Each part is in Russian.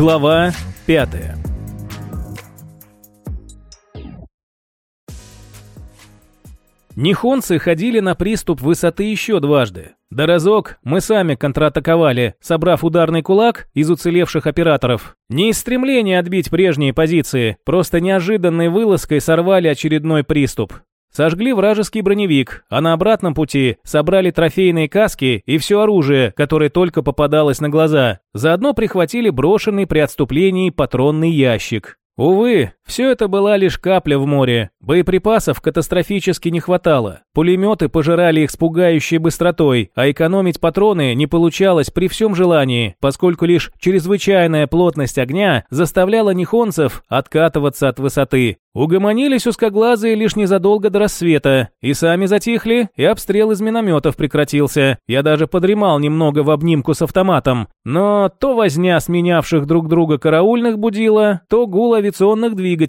Глава пятая Нихонцы ходили на приступ высоты еще дважды. Да разок мы сами контратаковали, собрав ударный кулак из уцелевших операторов. Не из стремления отбить прежние позиции, просто неожиданной вылазкой сорвали очередной приступ. Сожгли вражеский броневик, а на обратном пути собрали трофейные каски и все оружие, которое только попадалось на глаза. Заодно прихватили брошенный при отступлении патронный ящик. Увы, все это была лишь капля в море. Боеприпасов катастрофически не хватало. Пулеметы пожирали их с пугающей быстротой, а экономить патроны не получалось при всем желании, поскольку лишь чрезвычайная плотность огня заставляла нихонцев откатываться от высоты. Угомонились узкоглазые лишь незадолго до рассвета, и сами затихли, и обстрел из минометов прекратился. Я даже подремал немного в обнимку с автоматом. Но то возня сменявших друг друга караульных будила, то гул авиационных двигателей,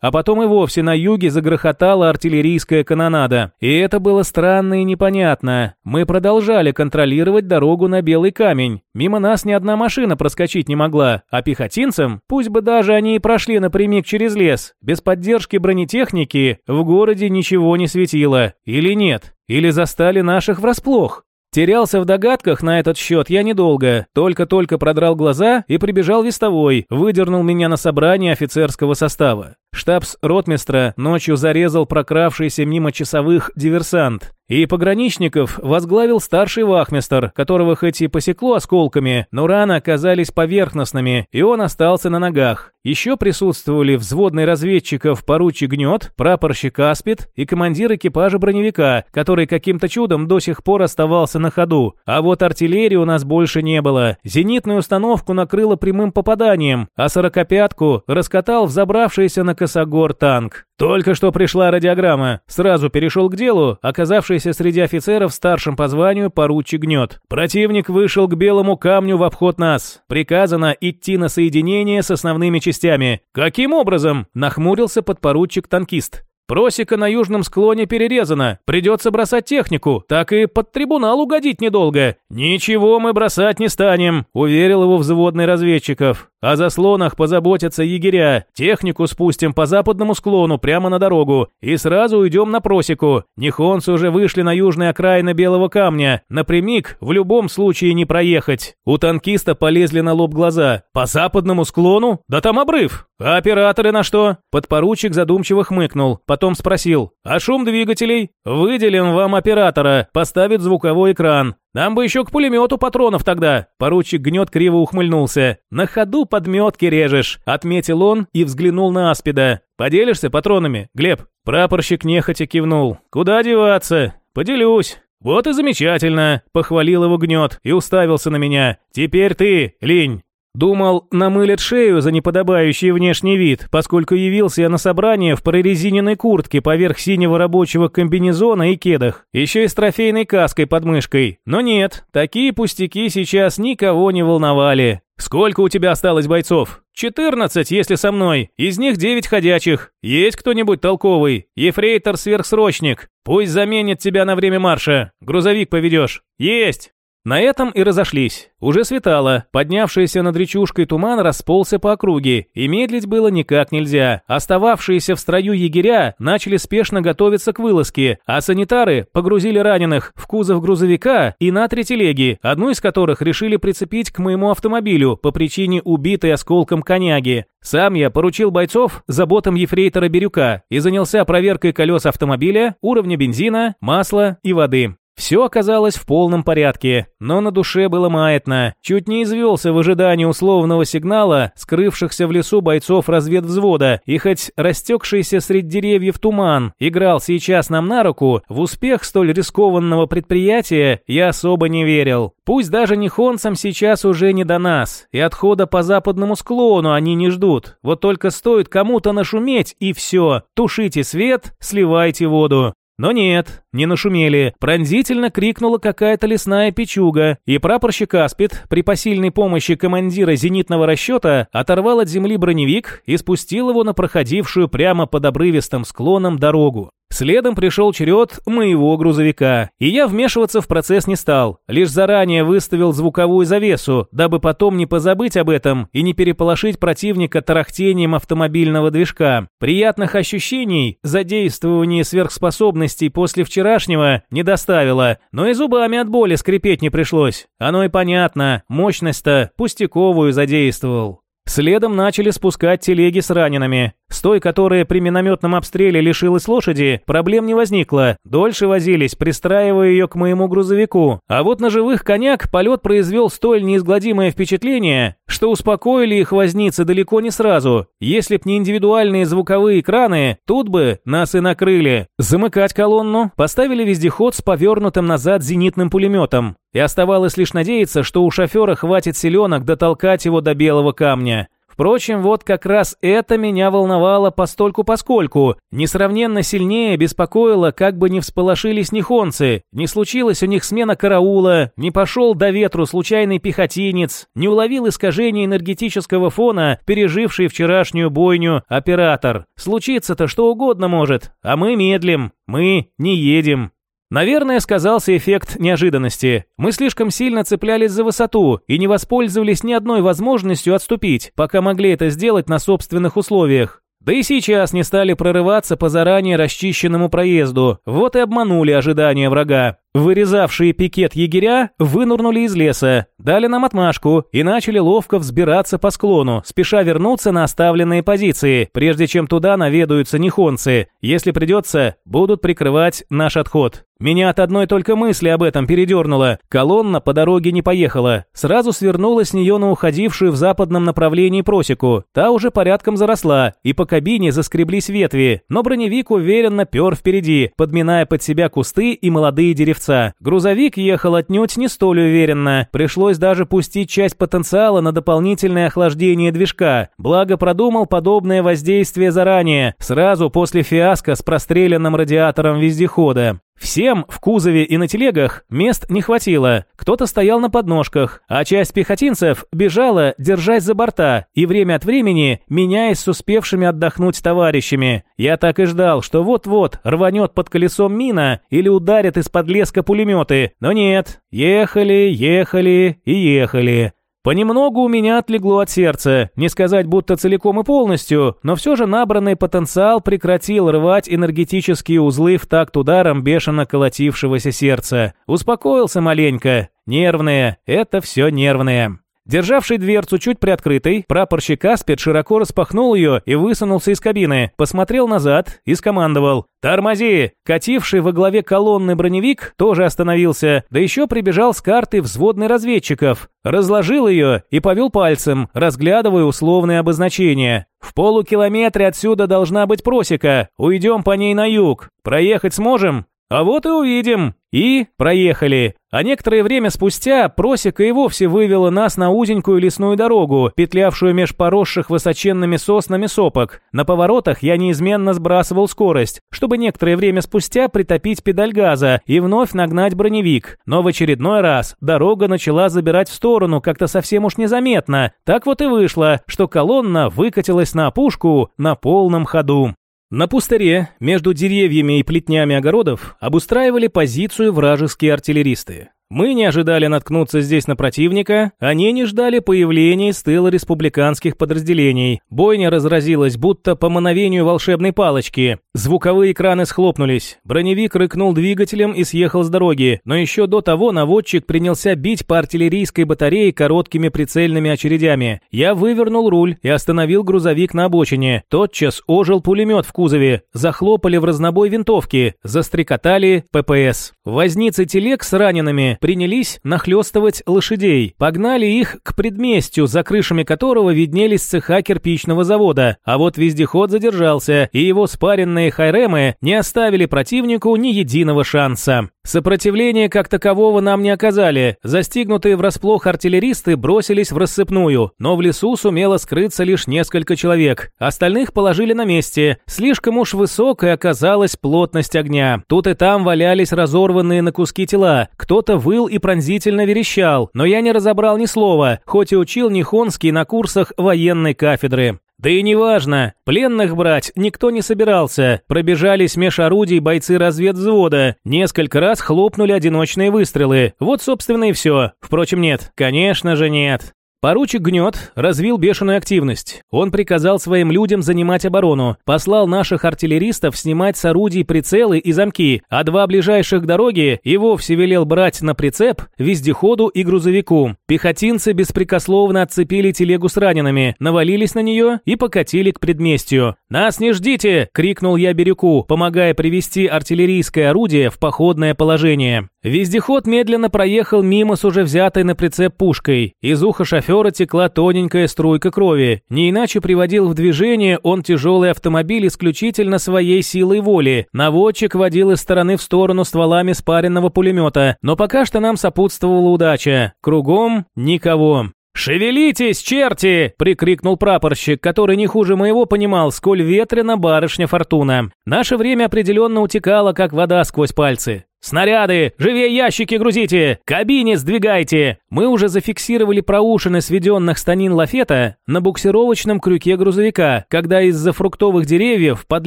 а потом и вовсе на юге загрохотала артиллерийская канонада. И это было странно и непонятно. Мы продолжали контролировать дорогу на Белый камень. Мимо нас ни одна машина проскочить не могла, а пехотинцам, пусть бы даже они и прошли напрямик через лес, без поддержки бронетехники в городе ничего не светило. Или нет? Или застали наших врасплох? Терялся в догадках на этот счет я недолго, только-только продрал глаза и прибежал вестовой, выдернул меня на собрание офицерского состава. Штабс-ротмистра ночью зарезал прокравшийся мимо часовых диверсант. И пограничников возглавил старший вахмистр, которого хоть и посекло осколками, но раны оказались поверхностными, и он остался на ногах. Еще присутствовали взводный разведчиков поручик Гнет, прапорщик Аспид и командир экипажа броневика, который каким-то чудом до сих пор оставался на ходу. А вот артиллерии у нас больше не было. Зенитную установку накрыло прямым попаданием, а сорокопятку раскатал взобравшийся на косогор танк. Только что пришла радиограмма. Сразу перешел к делу, оказавшийся среди офицеров старшим по званию поручик Гнет. Противник вышел к белому камню в обход нас. Приказано идти на соединение с основными частями. Каким образом? Нахмурился подпоручик-танкист. Просека на южном склоне перерезана. Придется бросать технику. Так и под трибунал угодить недолго. Ничего мы бросать не станем, уверил его взводный разведчиков. О заслонах позаботятся егеря. Технику спустим по западному склону прямо на дорогу. И сразу уйдем на просеку. Нихонцы уже вышли на южной окраины Белого камня. Напрямик в любом случае не проехать. У танкиста полезли на лоб глаза. По западному склону? Да там обрыв. А операторы на что? Подпоручик задумчиво хмыкнул. Потом спросил. А шум двигателей? Выделим вам оператора. Поставит звуковой экран. Нам бы еще к пулемету патронов тогда. Поручик гнет криво ухмыльнулся. На ходу подметки режешь, отметил он и взглянул на Аспида. Поделишься патронами, Глеб? Прапорщик нехотя кивнул. Куда деваться? Поделюсь. «Вот и замечательно!» – похвалил его гнет и уставился на меня. «Теперь ты, Линь!» Думал, намылят шею за неподобающий внешний вид, поскольку явился я на собрание в прорезиненной куртке поверх синего рабочего комбинезона и кедах, еще и с трофейной каской под мышкой. Но нет, такие пустяки сейчас никого не волновали. «Сколько у тебя осталось бойцов?» «Четырнадцать, если со мной. Из них девять ходячих. Есть кто-нибудь толковый? Ефрейтор-сверхсрочник. Пусть заменит тебя на время марша. Грузовик поведешь». «Есть!» На этом и разошлись. Уже светало, поднявшийся над речушкой туман расползся по округе, и медлить было никак нельзя. Остававшиеся в строю егеря начали спешно готовиться к вылазке, а санитары погрузили раненых в кузов грузовика и на три телеги, одну из которых решили прицепить к моему автомобилю по причине убитой осколком коняги. Сам я поручил бойцов заботам ефрейтора Бирюка и занялся проверкой колес автомобиля, уровня бензина, масла и воды. Все оказалось в полном порядке, но на душе было маятно. Чуть не извелся в ожидании условного сигнала скрывшихся в лесу бойцов разведвзвода, и хоть растекшийся среди деревьев туман играл сейчас нам на руку, в успех столь рискованного предприятия я особо не верил. Пусть даже нихонцам сейчас уже не до нас, и отхода по западному склону они не ждут. Вот только стоит кому-то нашуметь, и все. Тушите свет, сливайте воду. Но нет, не нашумели. Пронзительно крикнула какая-то лесная печуга, и прапорщик Аспид при посильной помощи командира зенитного расчета оторвал от земли броневик и спустил его на проходившую прямо под обрывистым склоном дорогу. Следом пришел черед моего грузовика, и я вмешиваться в процесс не стал, лишь заранее выставил звуковую завесу, дабы потом не позабыть об этом и не переполошить противника тарахтением автомобильного движка. Приятных ощущений задействование сверхспособностей после вчерашнего не доставило, но и зубами от боли скрипеть не пришлось. Оно и понятно, мощность-то пустяковую задействовал. Следом начали спускать телеги с ранеными. С той, которая при минометном обстреле лишилась лошади, проблем не возникло. Дольше возились, пристраивая ее к моему грузовику. А вот на живых коняк полет произвел столь неизгладимое впечатление, что успокоили их возницы далеко не сразу. Если б не индивидуальные звуковые экраны, тут бы нас и накрыли. Замыкать колонну поставили вездеход с повернутым назад зенитным пулеметом. И оставалось лишь надеяться, что у шофера хватит селенок дотолкать его до белого камня. Впрочем, вот как раз это меня волновало постольку-поскольку. Несравненно сильнее беспокоило, как бы не всполошились нихонцы, не случилась у них смена караула, не пошел до ветру случайный пехотинец, не уловил искажение энергетического фона, переживший вчерашнюю бойню оператор. Случиться-то что угодно может, а мы медлим, мы не едем. Наверное, сказался эффект неожиданности. Мы слишком сильно цеплялись за высоту и не воспользовались ни одной возможностью отступить, пока могли это сделать на собственных условиях. Да и сейчас не стали прорываться по заранее расчищенному проезду, вот и обманули ожидания врага. Вырезавшие пикет егеря вынурнули из леса, дали нам отмашку и начали ловко взбираться по склону, спеша вернуться на оставленные позиции, прежде чем туда наведаются нихонцы. Если придется, будут прикрывать наш отход. Меня от одной только мысли об этом передернуло. Колонна по дороге не поехала. Сразу свернула с нее на уходившую в западном направлении просеку. Та уже порядком заросла, и по кабине заскреблись ветви, но броневик уверенно пер впереди, подминая под себя кусты и молодые деревца продавца. Грузовик ехал отнюдь не столь уверенно. Пришлось даже пустить часть потенциала на дополнительное охлаждение движка. Благо продумал подобное воздействие заранее, сразу после фиаско с простреленным радиатором вездехода. Всем в кузове и на телегах мест не хватило. Кто-то стоял на подножках, а часть пехотинцев бежала, держась за борта, и время от времени меняясь с успевшими отдохнуть товарищами. Я так и ждал, что вот-вот рванет под колесом мина или ударят из-под леска пулеметы. Но нет, ехали, ехали и ехали. Понемногу у меня отлегло от сердца, не сказать будто целиком и полностью, но все же набранный потенциал прекратил рвать энергетические узлы в такт ударом бешено колотившегося сердца. Успокоился маленько. Нервные, это все нервные. Державший дверцу чуть приоткрытой, прапорщик Аспид широко распахнул ее и высунулся из кабины, посмотрел назад и скомандовал «Тормози!». Кативший во главе колонны броневик тоже остановился, да еще прибежал с карты взводный разведчиков, разложил ее и повел пальцем, разглядывая условные обозначения. «В полукилометре отсюда должна быть просека, уйдем по ней на юг. Проехать сможем?» «А вот и увидим!» И проехали. А некоторое время спустя просека и вовсе вывела нас на узенькую лесную дорогу, петлявшую меж поросших высоченными соснами сопок. На поворотах я неизменно сбрасывал скорость, чтобы некоторое время спустя притопить педаль газа и вновь нагнать броневик. Но в очередной раз дорога начала забирать в сторону как-то совсем уж незаметно. Так вот и вышло, что колонна выкатилась на опушку на полном ходу. На пустыре, между деревьями и плетнями огородов, обустраивали позицию вражеские артиллеристы. Мы не ожидали наткнуться здесь на противника, они не ждали появления с тыла республиканских подразделений. Бойня разразилась, будто по мановению волшебной палочки. Звуковые экраны схлопнулись. Броневик рыкнул двигателем и съехал с дороги, но еще до того наводчик принялся бить по артиллерийской батарее короткими прицельными очередями. Я вывернул руль и остановил грузовик на обочине. Тотчас ожил пулемет в кузове. Захлопали в разнобой винтовки. Застрекотали ППС. Возницы телег с ранеными принялись нахлестывать лошадей, погнали их к предместью, за крышами которого виднелись цеха кирпичного завода, а вот вездеход задержался, и его спаренные хайремы не оставили противнику ни единого шанса. Сопротивления как такового нам не оказали. Застигнутые врасплох артиллеристы бросились в рассыпную, но в лесу сумело скрыться лишь несколько человек. Остальных положили на месте. Слишком уж высокой оказалась плотность огня. Тут и там валялись разорванные на куски тела. Кто-то выл и пронзительно верещал, но я не разобрал ни слова, хоть и учил Нихонский на курсах военной кафедры. Да и неважно, пленных брать никто не собирался. Пробежались меж орудий бойцы разведвзвода, несколько раз хлопнули одиночные выстрелы. Вот, собственно, и все. Впрочем, нет, конечно же нет. Поручик Гнет развил бешеную активность. Он приказал своим людям занимать оборону, послал наших артиллеристов снимать с орудий прицелы и замки, а два ближайших к дороге и вовсе велел брать на прицеп вездеходу и грузовику. Пехотинцы беспрекословно отцепили телегу с ранеными, навалились на нее и покатили к предместью. «Нас не ждите!» – крикнул я Бирюку, помогая привести артиллерийское орудие в походное положение. Вездеход медленно проехал мимо с уже взятой на прицеп пушкой. Из уха шофера текла тоненькая струйка крови. Не иначе приводил в движение он тяжелый автомобиль исключительно своей силой воли. Наводчик водил из стороны в сторону стволами спаренного пулемета. Но пока что нам сопутствовала удача. Кругом никого. «Шевелитесь, черти!» – прикрикнул прапорщик, который не хуже моего понимал, сколь ветрена барышня Фортуна. Наше время определенно утекало, как вода сквозь пальцы. «Снаряды! Живее ящики грузите! Кабине сдвигайте!» Мы уже зафиксировали проушины сведенных станин лафета на буксировочном крюке грузовика, когда из-за фруктовых деревьев под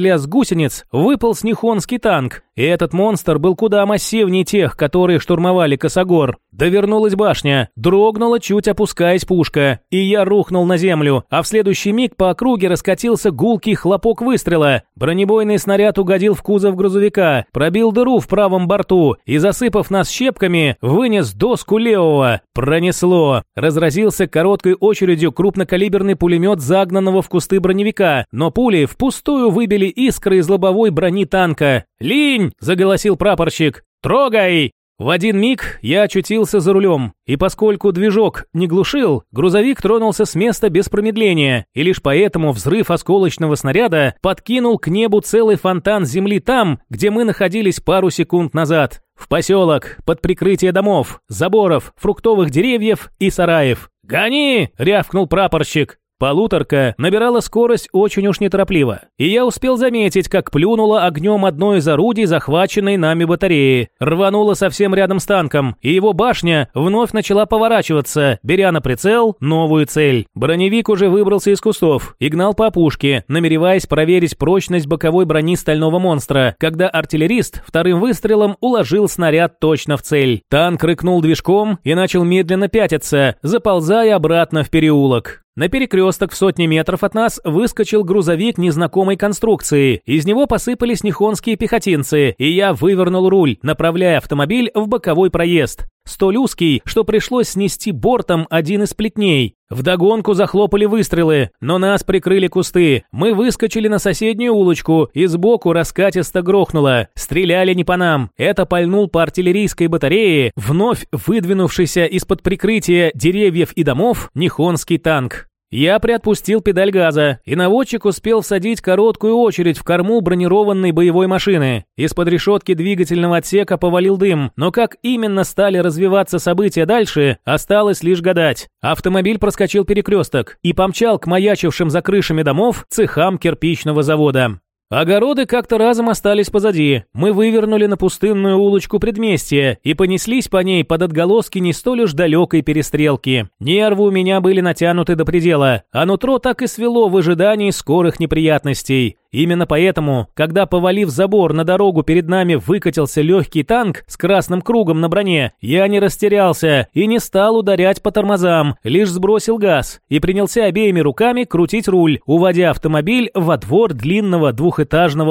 лес гусениц выпал снихонский танк. И этот монстр был куда массивнее тех, которые штурмовали Косогор. Довернулась башня, дрогнула, чуть опускаясь пушка, и я рухнул на землю, а в следующий миг по округе раскатился гулкий хлопок выстрела. Бронебойный снаряд угодил в кузов грузовика, пробил дыру в правом борту и, засыпав нас щепками, вынес доску левого. Пронесло. Разразился короткой очередью крупнокалиберный пулемет загнанного в кусты броневика, но пули впустую выбили искры из лобовой брони танка. «Линь!» – заголосил прапорщик. «Трогай!» В один миг я очутился за рулем, и поскольку движок не глушил, грузовик тронулся с места без промедления, и лишь поэтому взрыв осколочного снаряда подкинул к небу целый фонтан земли там, где мы находились пару секунд назад. В поселок, под прикрытие домов, заборов, фруктовых деревьев и сараев. «Гони!» — рявкнул прапорщик. Полуторка набирала скорость очень уж неторопливо, и я успел заметить, как плюнула огнем одно из орудий захваченной нами батареи, рванула совсем рядом с танком, и его башня вновь начала поворачиваться, беря на прицел новую цель. Броневик уже выбрался из кустов и гнал по опушке, намереваясь проверить прочность боковой брони стального монстра, когда артиллерист вторым выстрелом уложил снаряд точно в цель. Танк рыкнул движком и начал медленно пятиться, заползая обратно в переулок. На перекресток в сотни метров от нас выскочил грузовик незнакомой конструкции. Из него посыпались нихонские пехотинцы, и я вывернул руль, направляя автомобиль в боковой проезд. Столь узкий, что пришлось снести бортом один из плетней. Вдогонку захлопали выстрелы, но нас прикрыли кусты. Мы выскочили на соседнюю улочку, и сбоку раскатисто грохнуло. Стреляли не по нам. Это пальнул по артиллерийской батарее, вновь выдвинувшийся из-под прикрытия деревьев и домов, Нихонский танк. Я приотпустил педаль газа, и наводчик успел всадить короткую очередь в корму бронированной боевой машины. Из-под решетки двигательного отсека повалил дым, но как именно стали развиваться события дальше, осталось лишь гадать. Автомобиль проскочил перекресток и помчал к маячившим за крышами домов цехам кирпичного завода. Огороды как-то разом остались позади. Мы вывернули на пустынную улочку предместья и понеслись по ней под отголоски не столь уж далекой перестрелки. Нервы у меня были натянуты до предела, а нутро так и свело в ожидании скорых неприятностей. Именно поэтому, когда, повалив забор, на дорогу перед нами выкатился легкий танк с красным кругом на броне, я не растерялся и не стал ударять по тормозам, лишь сбросил газ и принялся обеими руками крутить руль, уводя автомобиль во двор длинного двухэтажного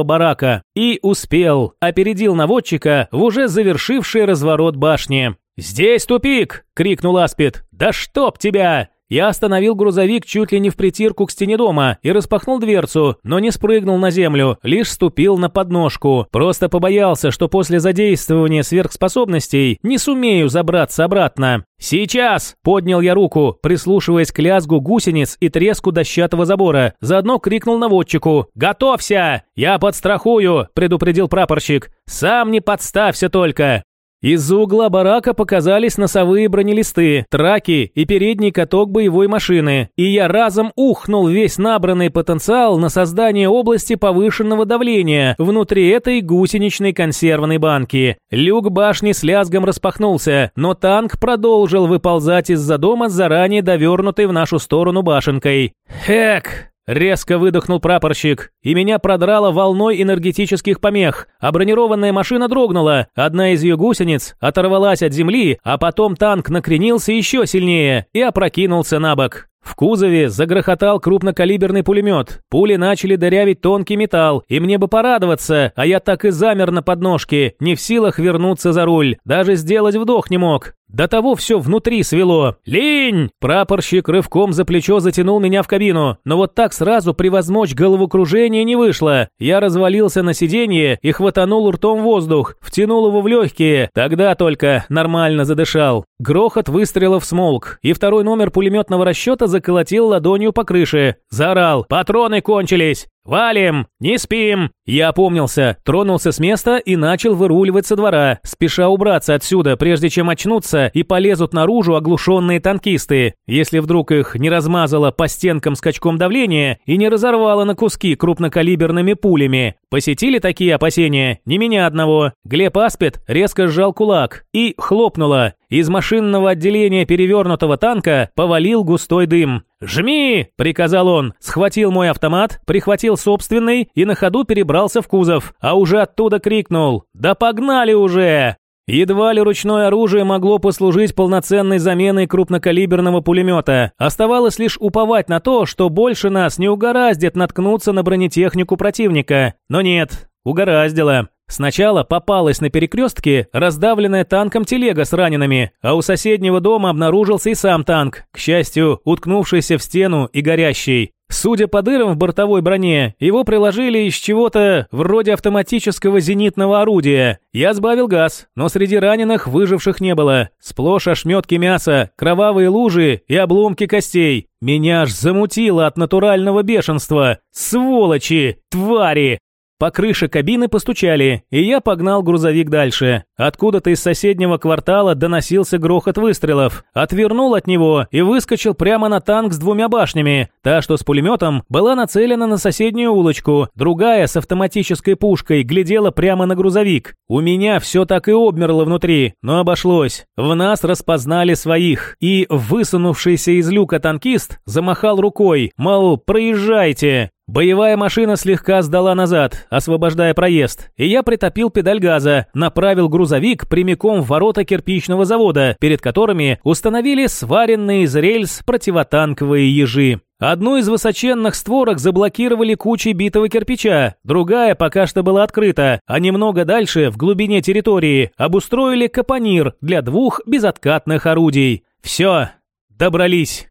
барака. И успел, опередил наводчика в уже завершивший разворот башни. «Здесь тупик!» — крикнул Аспид. «Да чтоб тебя!» Я остановил грузовик чуть ли не в притирку к стене дома и распахнул дверцу, но не спрыгнул на землю, лишь ступил на подножку. Просто побоялся, что после задействования сверхспособностей не сумею забраться обратно. «Сейчас!» – поднял я руку, прислушиваясь к лязгу гусениц и треску дощатого забора. Заодно крикнул наводчику. «Готовься! Я подстрахую!» – предупредил прапорщик. «Сам не подставься только!» Из-за угла барака показались носовые бронелисты, траки и передний каток боевой машины, и я разом ухнул весь набранный потенциал на создание области повышенного давления внутри этой гусеничной консервной банки. Люк башни с лязгом распахнулся, но танк продолжил выползать из-за дома заранее довернутой в нашу сторону башенкой. «Хэк!» Резко выдохнул прапорщик, и меня продрало волной энергетических помех, а бронированная машина дрогнула, одна из ее гусениц оторвалась от земли, а потом танк накренился еще сильнее и опрокинулся на бок. В кузове загрохотал крупнокалиберный пулемет. Пули начали дырявить тонкий металл, и мне бы порадоваться, а я так и замер на подножке, не в силах вернуться за руль, даже сделать вдох не мог. До того все внутри свело. «Линь!» Прапорщик рывком за плечо затянул меня в кабину, но вот так сразу превозмочь головокружение не вышло. Я развалился на сиденье и хватанул ртом воздух, втянул его в легкие, тогда только нормально задышал. Грохот выстрелов смолк, и второй номер пулеметного расчета заколотил ладонью по крыше. Заорал «Патроны кончились!» «Валим! Не спим!» Я опомнился, тронулся с места и начал выруливать со двора, спеша убраться отсюда, прежде чем очнуться и полезут наружу оглушенные танкисты, если вдруг их не размазало по стенкам скачком давления и не разорвало на куски крупнокалиберными пулями. Посетили такие опасения? Не меня одного. Глеб Аспет резко сжал кулак и хлопнуло. Из машинного отделения перевернутого танка повалил густой дым. «Жми!» – приказал он, схватил мой автомат, прихватил собственный и на ходу перебрался в кузов, а уже оттуда крикнул «Да погнали уже!» Едва ли ручное оружие могло послужить полноценной заменой крупнокалиберного пулемета. Оставалось лишь уповать на то, что больше нас не угораздит наткнуться на бронетехнику противника. Но нет, угораздило. Сначала попалась на перекрестке раздавленная танком телега с ранеными, а у соседнего дома обнаружился и сам танк, к счастью, уткнувшийся в стену и горящий. Судя по дырам в бортовой броне, его приложили из чего-то вроде автоматического зенитного орудия. Я сбавил газ, но среди раненых выживших не было. Сплошь ошметки мяса, кровавые лужи и обломки костей. Меня аж замутило от натурального бешенства. Сволочи! Твари! По крыше кабины постучали, и я погнал грузовик дальше. Откуда-то из соседнего квартала доносился грохот выстрелов. Отвернул от него и выскочил прямо на танк с двумя башнями. Та, что с пулеметом, была нацелена на соседнюю улочку. Другая с автоматической пушкой глядела прямо на грузовик. У меня все так и обмерло внутри, но обошлось. В нас распознали своих. И высунувшийся из люка танкист замахал рукой, мол, проезжайте. Боевая машина слегка сдала назад, освобождая проезд, и я притопил педаль газа, направил грузовик прямиком в ворота кирпичного завода, перед которыми установили сваренные из рельс противотанковые ежи. Одну из высоченных створок заблокировали кучей битого кирпича, другая пока что была открыта, а немного дальше, в глубине территории, обустроили капонир для двух безоткатных орудий. Все, добрались.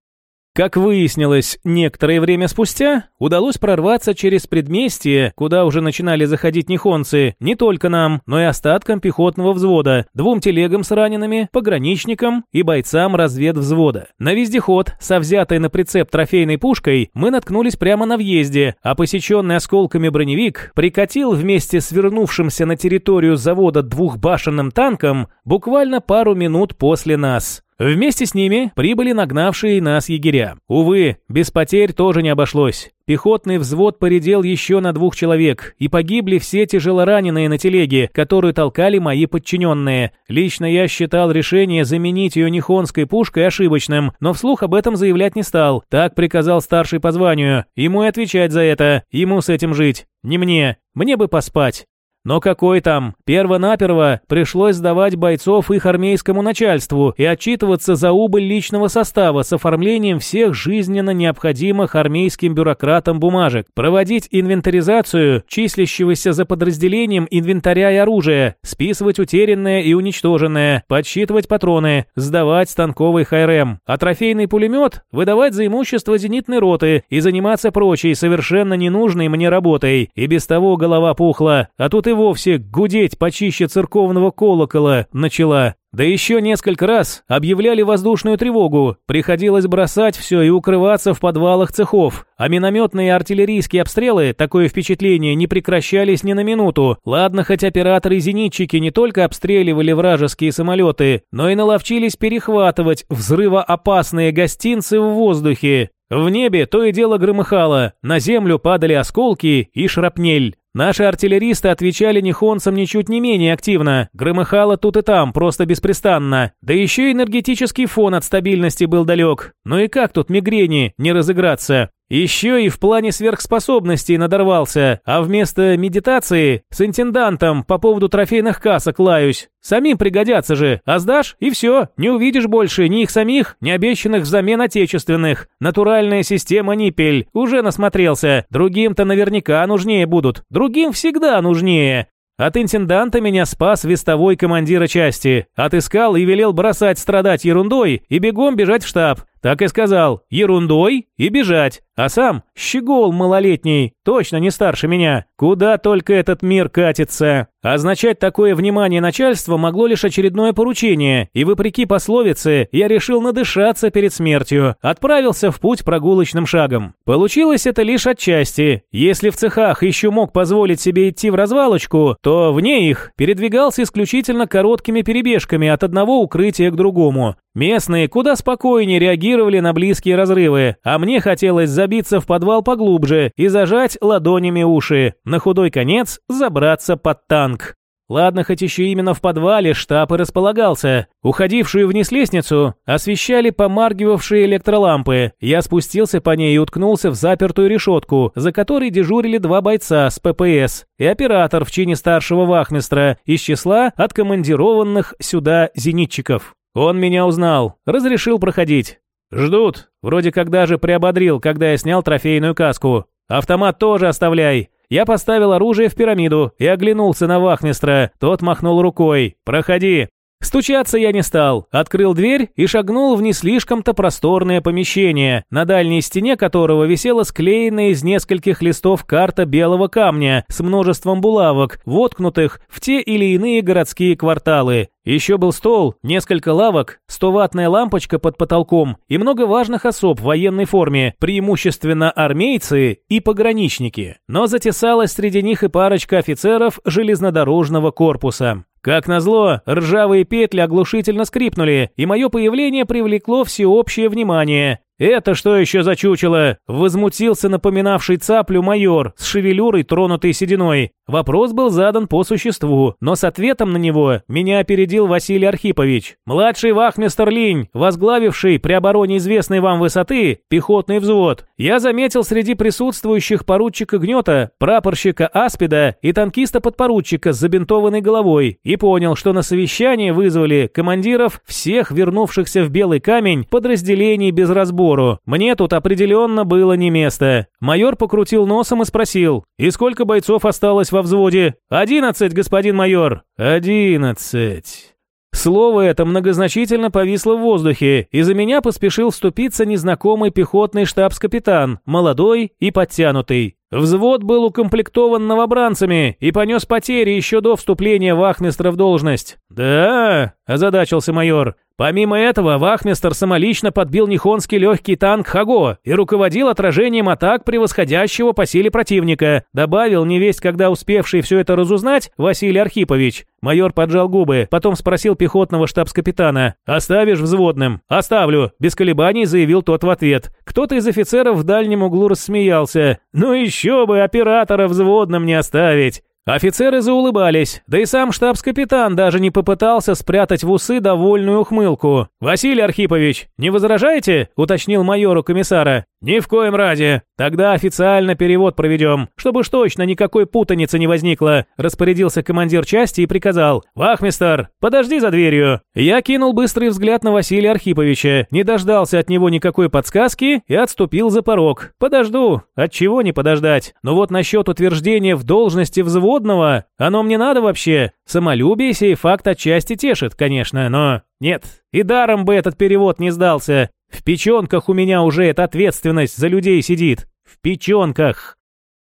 Как выяснилось, некоторое время спустя удалось прорваться через предместье, куда уже начинали заходить нихонцы, не только нам, но и остаткам пехотного взвода, двум телегам с ранеными, пограничникам и бойцам разведвзвода. На вездеход, со взятой на прицеп трофейной пушкой, мы наткнулись прямо на въезде, а посеченный осколками броневик прикатил вместе с вернувшимся на территорию завода двухбашенным танком буквально пару минут после нас. Вместе с ними прибыли нагнавшие нас егеря. Увы, без потерь тоже не обошлось. Пехотный взвод поредел еще на двух человек, и погибли все тяжелораненые на телеге, которую толкали мои подчиненные. Лично я считал решение заменить ее нихонской пушкой ошибочным, но вслух об этом заявлять не стал. Так приказал старший по званию. Ему и отвечать за это, ему с этим жить. Не мне, мне бы поспать. Но какой там? Перво-наперво пришлось сдавать бойцов их армейскому начальству и отчитываться за убыль личного состава с оформлением всех жизненно необходимых армейским бюрократам бумажек, проводить инвентаризацию числящегося за подразделением инвентаря и оружия, списывать утерянное и уничтоженное, подсчитывать патроны, сдавать станковый ХРМ, а трофейный пулемет выдавать за имущество зенитной роты и заниматься прочей совершенно ненужной мне работой. И без того голова пухла, а тут и и вовсе гудеть почище церковного колокола начала. Да еще несколько раз объявляли воздушную тревогу, приходилось бросать все и укрываться в подвалах цехов, а минометные и артиллерийские обстрелы, такое впечатление, не прекращались ни на минуту. Ладно, хоть операторы-зенитчики не только обстреливали вражеские самолеты, но и наловчились перехватывать взрывоопасные гостинцы в воздухе. В небе то и дело громыхало, на землю падали осколки и шрапнель. Наши артиллеристы отвечали нихонцам ничуть не менее активно. Громыхало тут и там, просто без беспрестанно. Да еще и энергетический фон от стабильности был далек. Ну и как тут мигрени не разыграться? Еще и в плане сверхспособностей надорвался, а вместо медитации с интендантом по поводу трофейных касок лаюсь. Самим пригодятся же, а сдашь и все, не увидишь больше ни их самих, ни обещанных взамен отечественных. Натуральная система Ниппель, уже насмотрелся, другим-то наверняка нужнее будут, другим всегда нужнее. От интенданта меня спас вестовой командира части. Отыскал и велел бросать страдать ерундой и бегом бежать в штаб. Так и сказал, ерундой и бежать. А сам, щегол малолетний, точно не старше меня. Куда только этот мир катится. Означать такое внимание начальства могло лишь очередное поручение, и вопреки пословице, я решил надышаться перед смертью. Отправился в путь прогулочным шагом. Получилось это лишь отчасти. Если в цехах еще мог позволить себе идти в развалочку, то вне их передвигался исключительно короткими перебежками от одного укрытия к другому. Местные куда спокойнее реагировали на близкие разрывы, а мне хотелось забиться в подвал поглубже и зажать ладонями уши, на худой конец забраться под танк. Ладно, хоть еще именно в подвале штаб и располагался. Уходившую вниз лестницу освещали помаргивавшие электролампы. Я спустился по ней и уткнулся в запертую решетку, за которой дежурили два бойца с ППС и оператор в чине старшего вахмистра из числа откомандированных сюда зенитчиков. Он меня узнал, разрешил проходить. Ждут, вроде как даже приободрил, когда я снял трофейную каску. Автомат тоже оставляй. Я поставил оружие в пирамиду и оглянулся на вахмистра. Тот махнул рукой. «Проходи». Стучаться я не стал, открыл дверь и шагнул в не слишком-то просторное помещение, на дальней стене которого висела склеенная из нескольких листов карта белого камня с множеством булавок, воткнутых в те или иные городские кварталы. Еще был стол, несколько лавок, 100-ваттная лампочка под потолком и много важных особ в военной форме, преимущественно армейцы и пограничники. Но затесалась среди них и парочка офицеров железнодорожного корпуса. Как назло, ржавые петли оглушительно скрипнули, и мое появление привлекло всеобщее внимание. «Это что еще за чучело?» – возмутился напоминавший цаплю майор с шевелюрой, тронутой сединой. Вопрос был задан по существу, но с ответом на него меня опередил Василий Архипович. Младший вахмистер Линь, возглавивший при обороне известной вам высоты пехотный взвод. Я заметил среди присутствующих поручика Гнета, прапорщика Аспида и танкиста-подпоручика с забинтованной головой и понял, что на совещание вызвали командиров всех вернувшихся в Белый камень подразделений без разбора разговору. Мне тут определенно было не место. Майор покрутил носом и спросил, «И сколько бойцов осталось во взводе?» «Одиннадцать, господин майор». «Одиннадцать». Слово это многозначительно повисло в воздухе, и за меня поспешил вступиться незнакомый пехотный штабс-капитан, молодой и подтянутый. Взвод был укомплектован новобранцами и понес потери еще до вступления вахмистра в должность. «Да?» – озадачился майор. Помимо этого, Вахмистер самолично подбил Нихонский легкий танк Хаго и руководил отражением атак превосходящего по силе противника, добавил невесть, когда успевший все это разузнать, Василий Архипович. Майор поджал губы, потом спросил пехотного штабс-капитана. «Оставишь взводным?» «Оставлю», – без колебаний заявил тот в ответ. Кто-то из офицеров в дальнем углу рассмеялся. «Ну еще бы оператора взводным не оставить!» Офицеры заулыбались, да и сам штабс-капитан даже не попытался спрятать в усы довольную ухмылку. «Василий Архипович, не возражаете?» – уточнил майору комиссара. «Ни в коем разе. Тогда официально перевод проведем, чтобы уж точно никакой путаницы не возникло», – распорядился командир части и приказал. «Вахмистер, подожди за дверью». Я кинул быстрый взгляд на Василия Архиповича, не дождался от него никакой подсказки и отступил за порог. «Подожду. От чего не подождать? Но вот насчет утверждения в должности взвода сводного, оно мне надо вообще. Самолюбие сей факт отчасти тешит, конечно, но... Нет, и даром бы этот перевод не сдался. В печенках у меня уже эта ответственность за людей сидит. В печенках.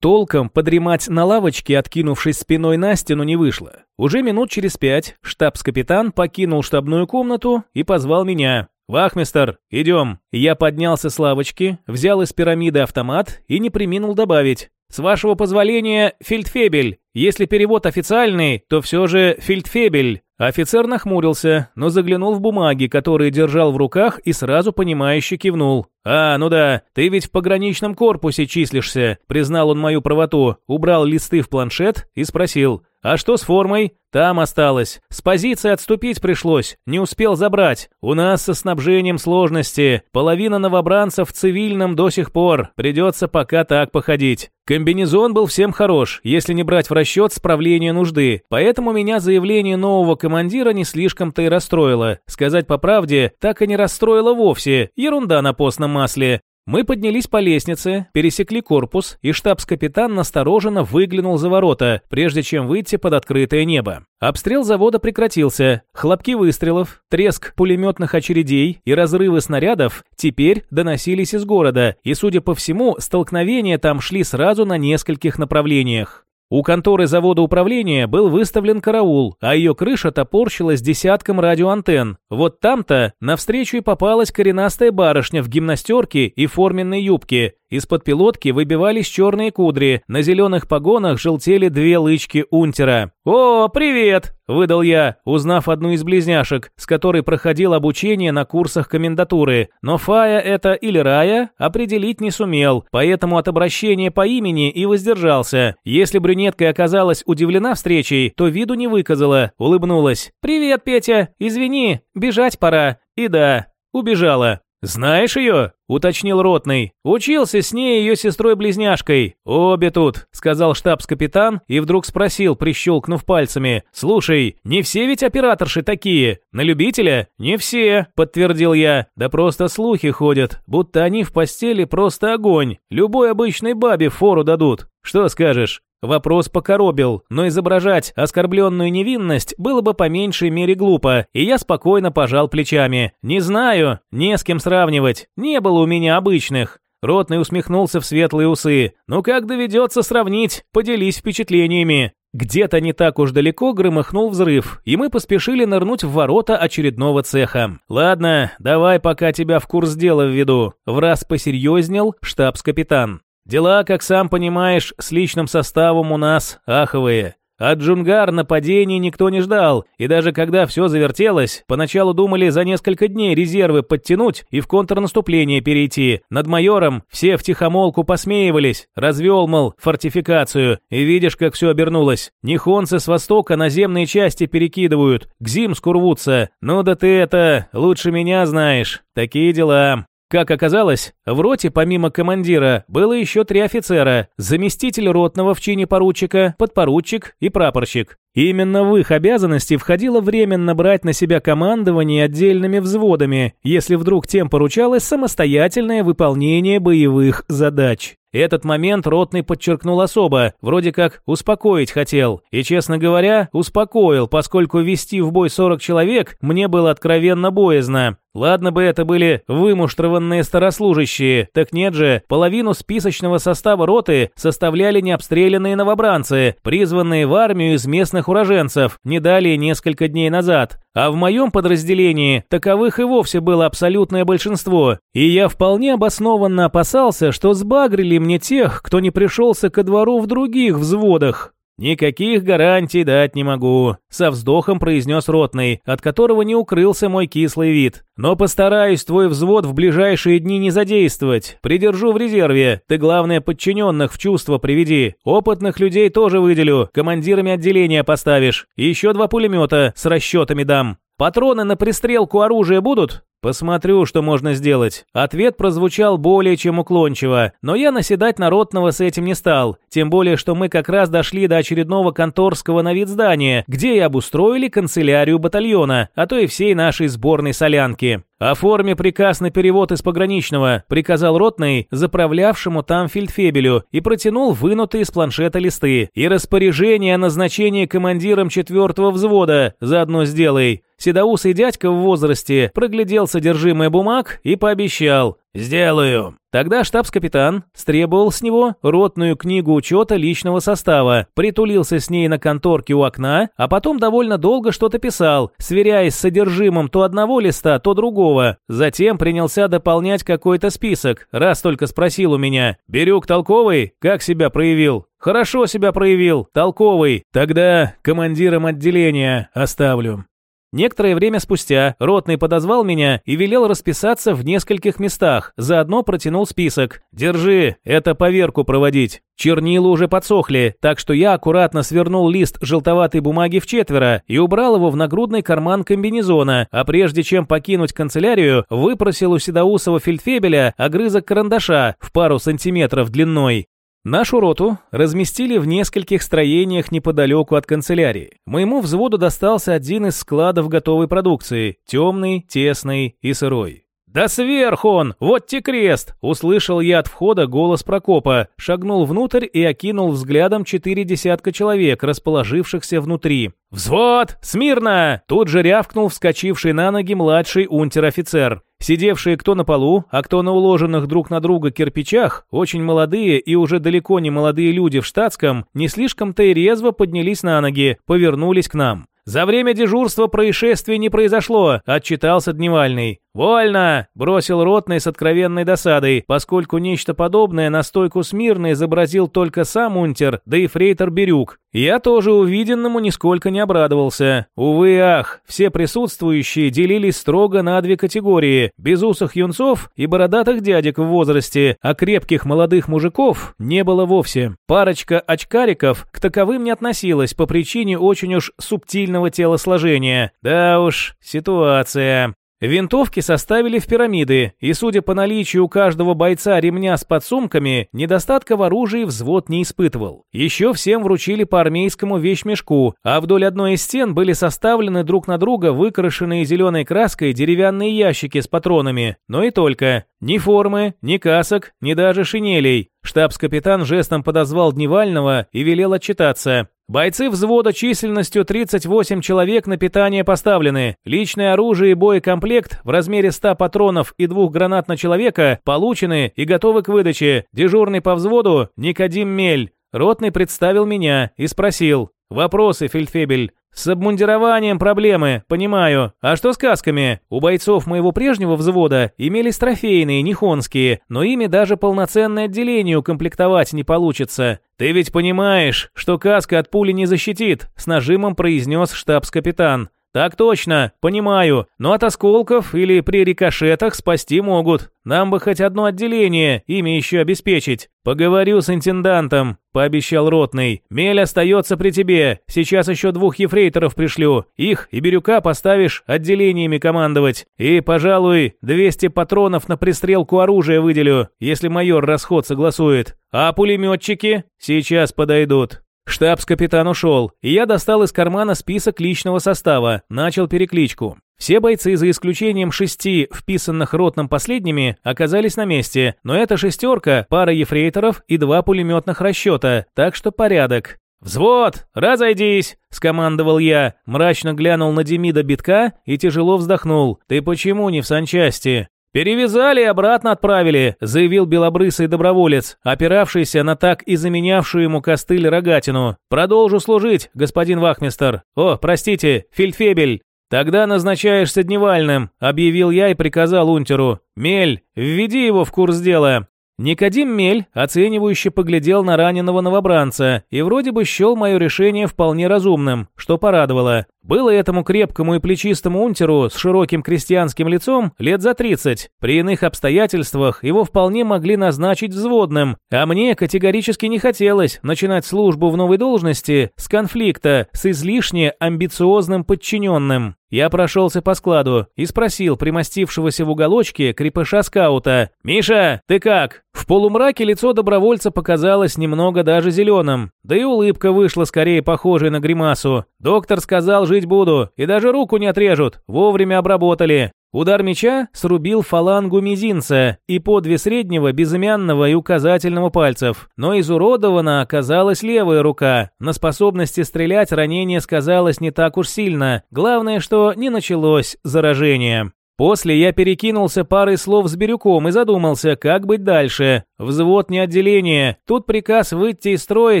Толком подремать на лавочке, откинувшись спиной на стену, не вышло. Уже минут через пять штабс-капитан покинул штабную комнату и позвал меня. «Вахмистер, идем». Я поднялся с лавочки, взял из пирамиды автомат и не приминул добавить. «С вашего позволения, фельдфебель, Если перевод официальный, то все же фельдфебель. Офицер нахмурился, но заглянул в бумаги, которые держал в руках и сразу понимающе кивнул. «А, ну да, ты ведь в пограничном корпусе числишься», — признал он мою правоту, убрал листы в планшет и спросил. «А что с формой?» «Там осталось. С позиции отступить пришлось. Не успел забрать. У нас со снабжением сложности. Половина новобранцев в цивильном до сих пор. Придется пока так походить. Комбинезон был всем хорош, если не брать в расчет справление нужды. Поэтому меня заявление нового командира не слишком-то и расстроило. Сказать по правде, так и не расстроило вовсе. Ерунда на постном масле. Мы поднялись по лестнице, пересекли корпус, и штабс-капитан настороженно выглянул за ворота, прежде чем выйти под открытое небо. Обстрел завода прекратился, хлопки выстрелов, треск пулеметных очередей и разрывы снарядов теперь доносились из города, и, судя по всему, столкновения там шли сразу на нескольких направлениях. У конторы завода управления был выставлен караул, а ее крыша топорщилась десятком радиоантенн. Вот там-то навстречу и попалась коренастая барышня в гимнастерке и форменной юбке. Из-под пилотки выбивались черные кудри, на зеленых погонах желтели две лычки унтера. «О, привет!» – выдал я, узнав одну из близняшек, с которой проходил обучение на курсах комендатуры. Но Фая это или Рая определить не сумел, поэтому от обращения по имени и воздержался. Если брюнетка оказалась удивлена встречей, то виду не выказала, улыбнулась. «Привет, Петя! Извини, бежать пора». И да, убежала. «Знаешь ее?» – уточнил Ротный. «Учился с ней и ее сестрой-близняшкой. Обе тут», – сказал штабс-капитан и вдруг спросил, прищелкнув пальцами. «Слушай, не все ведь операторши такие? На любителя?» «Не все», – подтвердил я. «Да просто слухи ходят, будто они в постели просто огонь. Любой обычной бабе фору дадут. Что скажешь?» Вопрос покоробил, но изображать оскорбленную невинность было бы по меньшей мере глупо, и я спокойно пожал плечами. «Не знаю, не с кем сравнивать, не было у меня обычных». Ротный усмехнулся в светлые усы. «Ну как доведется сравнить? Поделись впечатлениями». Где-то не так уж далеко громыхнул взрыв, и мы поспешили нырнуть в ворота очередного цеха. «Ладно, давай пока тебя в курс дела введу», — враз посерьезнел штабс-капитан. Дела, как сам понимаешь, с личным составом у нас аховые. От Джунгар нападений никто не ждал, и даже когда все завертелось, поначалу думали за несколько дней резервы подтянуть и в контрнаступление перейти. Над майором все втихомолку посмеивались, развел, мол, фортификацию, и видишь, как все обернулось. Нихонцы с востока наземные части перекидывают, к Зимску рвутся. Ну да ты это лучше меня знаешь. Такие дела. Как оказалось, в роте помимо командира было еще три офицера, заместитель ротного в чине поручика, подпоручик и прапорщик. Именно в их обязанности входило временно брать на себя командование отдельными взводами, если вдруг тем поручалось самостоятельное выполнение боевых задач. Этот момент Ротный подчеркнул особо, вроде как успокоить хотел. И, честно говоря, успокоил, поскольку вести в бой 40 человек мне было откровенно боязно. Ладно бы это были вымуштрованные старослужащие, так нет же, половину списочного состава роты составляли необстрелянные новобранцы, призванные в армию из местных уроженцев, не далее несколько дней назад. А в моем подразделении таковых и вовсе было абсолютное большинство, и я вполне обоснованно опасался, что сбагрили мне тех, кто не пришелся ко двору в других взводах. «Никаких гарантий дать не могу», — со вздохом произнес Ротный, от которого не укрылся мой кислый вид. «Но постараюсь твой взвод в ближайшие дни не задействовать. Придержу в резерве. Ты, главное, подчиненных в чувство приведи. Опытных людей тоже выделю. Командирами отделения поставишь. Еще два пулемета с расчетами дам. Патроны на пристрелку оружия будут?» «Посмотрю, что можно сделать». Ответ прозвучал более чем уклончиво, но я наседать народного с этим не стал, тем более, что мы как раз дошли до очередного конторского на вид здания, где и обустроили канцелярию батальона, а то и всей нашей сборной солянки. «Оформи приказ на перевод из пограничного», — приказал ротный, заправлявшему там фельдфебелю, и протянул вынутые из планшета листы. «И распоряжение о назначении командиром четвертого взвода заодно сделай». Седоусый дядька в возрасте проглядел содержимое бумаг и пообещал «Сделаю». Тогда штабс-капитан стребовал с него ротную книгу учета личного состава, притулился с ней на конторке у окна, а потом довольно долго что-то писал, сверяясь с содержимым то одного листа, то другого. Затем принялся дополнять какой-то список, раз только спросил у меня «Бирюк толковый? Как себя проявил?» «Хорошо себя проявил, толковый. Тогда командиром отделения оставлю». Некоторое время спустя ротный подозвал меня и велел расписаться в нескольких местах, заодно протянул список. «Держи, это поверку проводить». Чернила уже подсохли, так что я аккуратно свернул лист желтоватой бумаги в четверо и убрал его в нагрудный карман комбинезона, а прежде чем покинуть канцелярию, выпросил у седоусого фельдфебеля огрызок карандаша в пару сантиметров длиной. Нашу роту разместили в нескольких строениях неподалеку от канцелярии. Моему взводу достался один из складов готовой продукции, темный, тесный и сырой. «Да сверху он! Вот те крест!» Услышал я от входа голос Прокопа, шагнул внутрь и окинул взглядом четыре десятка человек, расположившихся внутри. «Взвод! Смирно!» Тут же рявкнул вскочивший на ноги младший унтер-офицер. Сидевшие кто на полу, а кто на уложенных друг на друга кирпичах, очень молодые и уже далеко не молодые люди в штатском, не слишком-то и резво поднялись на ноги, повернулись к нам. «За время дежурства происшествия не произошло», — отчитался Дневальный. «Вольно!» – бросил ротный с откровенной досадой, поскольку нечто подобное на стойку смирно изобразил только сам унтер, да и фрейтор Бирюк. Я тоже увиденному нисколько не обрадовался. Увы ах, все присутствующие делились строго на две категории – безусых юнцов и бородатых дядек в возрасте, а крепких молодых мужиков не было вовсе. Парочка очкариков к таковым не относилась по причине очень уж субтильного телосложения. Да уж, ситуация. Винтовки составили в пирамиды, и судя по наличию у каждого бойца ремня с подсумками, недостатка в оружии взвод не испытывал. Еще всем вручили по армейскому вещмешку, а вдоль одной из стен были составлены друг на друга выкрашенные зеленой краской деревянные ящики с патронами, но и только. Ни формы, ни касок, ни даже шинелей. Штабс-капитан жестом подозвал Дневального и велел отчитаться. Бойцы взвода численностью 38 человек на питание поставлены. Личное оружие и боекомплект в размере 100 патронов и двух гранат на человека получены и готовы к выдаче. Дежурный по взводу Никодим Мель. Ротный представил меня и спросил. «Вопросы, Фельдфебель?» «С обмундированием проблемы, понимаю. А что с касками? У бойцов моего прежнего взвода имелись трофейные, нихонские, но ими даже полноценное отделение укомплектовать не получится. Ты ведь понимаешь, что каска от пули не защитит», с нажимом произнес штабс-капитан. «Так точно, понимаю, но от осколков или при рикошетах спасти могут. Нам бы хоть одно отделение, ими еще обеспечить. Поговорю с интендантом», — пообещал Ротный. «Мель остается при тебе. Сейчас еще двух ефрейторов пришлю. Их и Бирюка поставишь отделениями командовать. И, пожалуй, 200 патронов на пристрелку оружия выделю, если майор расход согласует. А пулеметчики сейчас подойдут». Штабс-капитан ушел, и я достал из кармана список личного состава, начал перекличку. Все бойцы, за исключением шести, вписанных ротным последними, оказались на месте, но эта шестерка, пара ефрейторов и два пулеметных расчета, так что порядок. «Взвод, разойдись!» – скомандовал я, мрачно глянул на Демида Битка и тяжело вздохнул. «Ты почему не в санчасти?» «Перевязали и обратно отправили», — заявил белобрысый доброволец, опиравшийся на так и заменявшую ему костыль рогатину. «Продолжу служить, господин Вахмистер. О, простите, фельдфебель». «Тогда назначаешься дневальным», — объявил я и приказал унтеру. «Мель, введи его в курс дела». Никодим Мель оценивающе поглядел на раненого новобранца и вроде бы счел мое решение вполне разумным, что порадовало. Было этому крепкому и плечистому унтеру с широким крестьянским лицом лет за 30. При иных обстоятельствах его вполне могли назначить взводным, а мне категорически не хотелось начинать службу в новой должности с конфликта с излишне амбициозным подчиненным. Я прошелся по складу и спросил примостившегося в уголочке крепыша-скаута. «Миша, ты как?» В полумраке лицо добровольца показалось немного даже зеленым, да и улыбка вышла скорее похожей на гримасу. Доктор сказал, жить буду, и даже руку не отрежут, вовремя обработали. Удар меча срубил фалангу мизинца и подве среднего, безымянного и указательного пальцев. Но изуродована оказалась левая рука. На способности стрелять ранение сказалось не так уж сильно. Главное, что не началось заражение. После я перекинулся парой слов с Бирюком и задумался, как быть дальше. Взвод не отделение. Тут приказ выйти из строя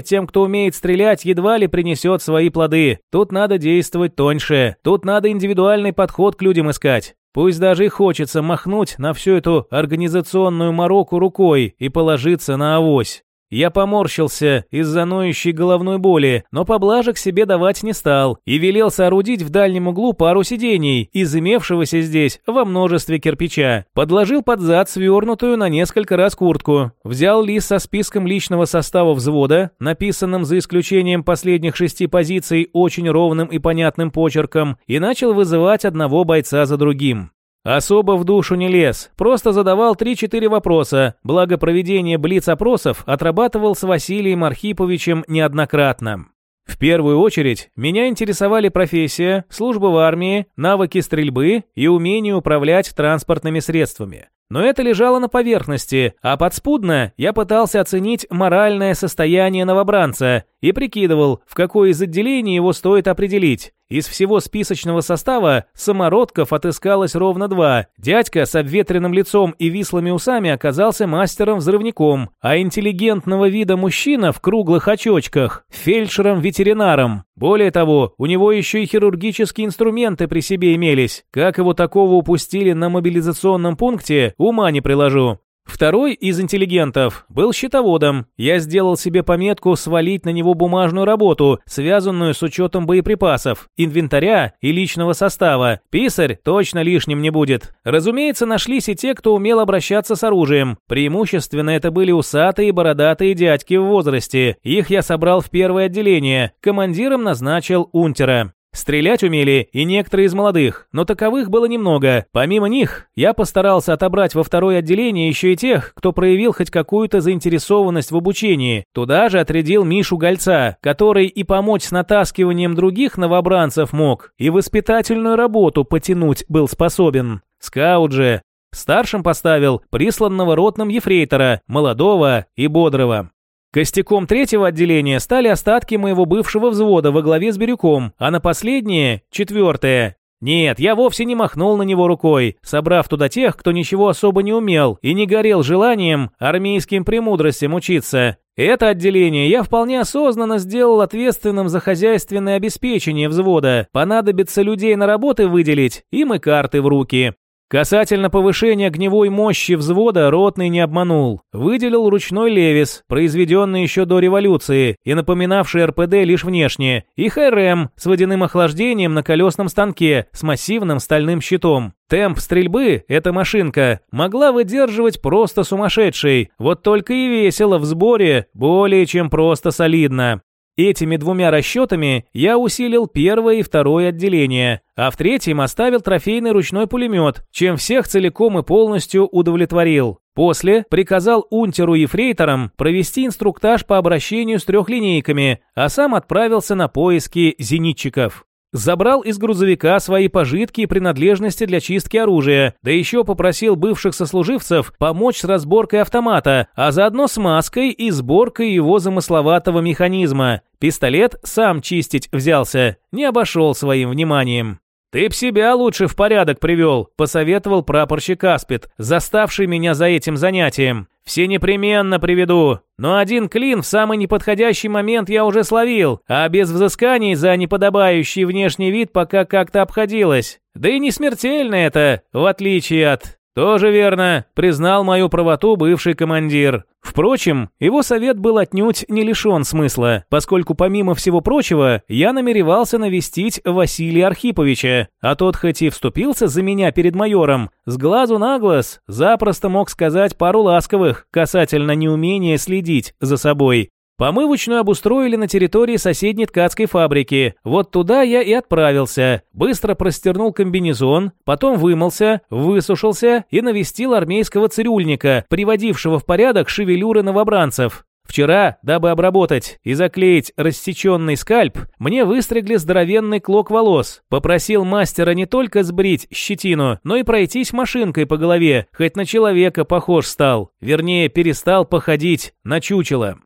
тем, кто умеет стрелять, едва ли принесет свои плоды. Тут надо действовать тоньше. Тут надо индивидуальный подход к людям искать. Пусть даже и хочется махнуть на всю эту организационную мороку рукой и положиться на авось. Я поморщился из-за ноющей головной боли, но поблажек себе давать не стал и велел соорудить в дальнем углу пару сидений из имевшегося здесь во множестве кирпича. Подложил под зад свернутую на несколько раз куртку. Взял лист со списком личного состава взвода, написанным за исключением последних шести позиций очень ровным и понятным почерком, и начал вызывать одного бойца за другим. Особо в душу не лез, просто задавал 3-4 вопроса, благо проведение блиц-опросов отрабатывал с Василием Архиповичем неоднократно. В первую очередь, меня интересовали профессия, служба в армии, навыки стрельбы и умение управлять транспортными средствами. Но это лежало на поверхности, а подспудно я пытался оценить моральное состояние новобранца и прикидывал, в какое из отделений его стоит определить. Из всего списочного состава самородков отыскалось ровно два. Дядька с обветренным лицом и вислыми усами оказался мастером-взрывником, а интеллигентного вида мужчина в круглых очочках – фельдшером-ветеринаром. Более того, у него еще и хирургические инструменты при себе имелись. Как его такого упустили на мобилизационном пункте, ума не приложу. Второй из интеллигентов был счетоводом. Я сделал себе пометку свалить на него бумажную работу, связанную с учетом боеприпасов, инвентаря и личного состава. Писарь точно лишним не будет. Разумеется, нашлись и те, кто умел обращаться с оружием. Преимущественно это были усатые и бородатые дядьки в возрасте. Их я собрал в первое отделение. Командиром назначил унтера. Стрелять умели и некоторые из молодых, но таковых было немного. Помимо них, я постарался отобрать во второе отделение еще и тех, кто проявил хоть какую-то заинтересованность в обучении. Туда же отрядил Мишу Гольца, который и помочь с натаскиванием других новобранцев мог, и воспитательную работу потянуть был способен. Скаут же. Старшим поставил присланного ротным ефрейтора, молодого и бодрого. Костяком третьего отделения стали остатки моего бывшего взвода во главе с Бирюком, а на последнее, четвертое, нет, я вовсе не махнул на него рукой, собрав туда тех, кто ничего особо не умел и не горел желанием армейским премудростям учиться. Это отделение я вполне осознанно сделал ответственным за хозяйственное обеспечение взвода. Понадобится людей на работы выделить, им и карты в руки. Касательно повышения огневой мощи взвода Ротный не обманул. Выделил ручной Левис, произведенный еще до революции и напоминавший РПД лишь внешне, и ХРМ с водяным охлаждением на колесном станке с массивным стальным щитом. Темп стрельбы эта машинка могла выдерживать просто сумасшедший, вот только и весело в сборе, более чем просто солидно. Этими двумя расчетами я усилил первое и второе отделение, а в третьем оставил трофейный ручной пулемет, чем всех целиком и полностью удовлетворил. После приказал унтеру и фрейторам провести инструктаж по обращению с трехлинейками, а сам отправился на поиски зенитчиков. Забрал из грузовика свои пожитки и принадлежности для чистки оружия, да еще попросил бывших сослуживцев помочь с разборкой автомата, а заодно с маской и сборкой его замысловатого механизма. Пистолет сам чистить взялся, не обошел своим вниманием. «Ты б себя лучше в порядок привел», – посоветовал прапорщик Аспид, заставший меня за этим занятием. «Все непременно приведу, но один клин в самый неподходящий момент я уже словил, а без взысканий за неподобающий внешний вид пока как-то обходилось. Да и не смертельно это, в отличие от...» «Тоже верно», — признал мою правоту бывший командир. Впрочем, его совет был отнюдь не лишен смысла, поскольку помимо всего прочего, я намеревался навестить Василия Архиповича, а тот хоть и вступился за меня перед майором, с глазу на глаз запросто мог сказать пару ласковых касательно неумения следить за собой. Помывочную обустроили на территории соседней ткацкой фабрики. Вот туда я и отправился. Быстро простернул комбинезон, потом вымылся, высушился и навестил армейского цирюльника, приводившего в порядок шевелюры новобранцев. Вчера, дабы обработать и заклеить рассеченный скальп, мне выстригли здоровенный клок волос. Попросил мастера не только сбрить щетину, но и пройтись машинкой по голове, хоть на человека похож стал. Вернее, перестал походить на чучело.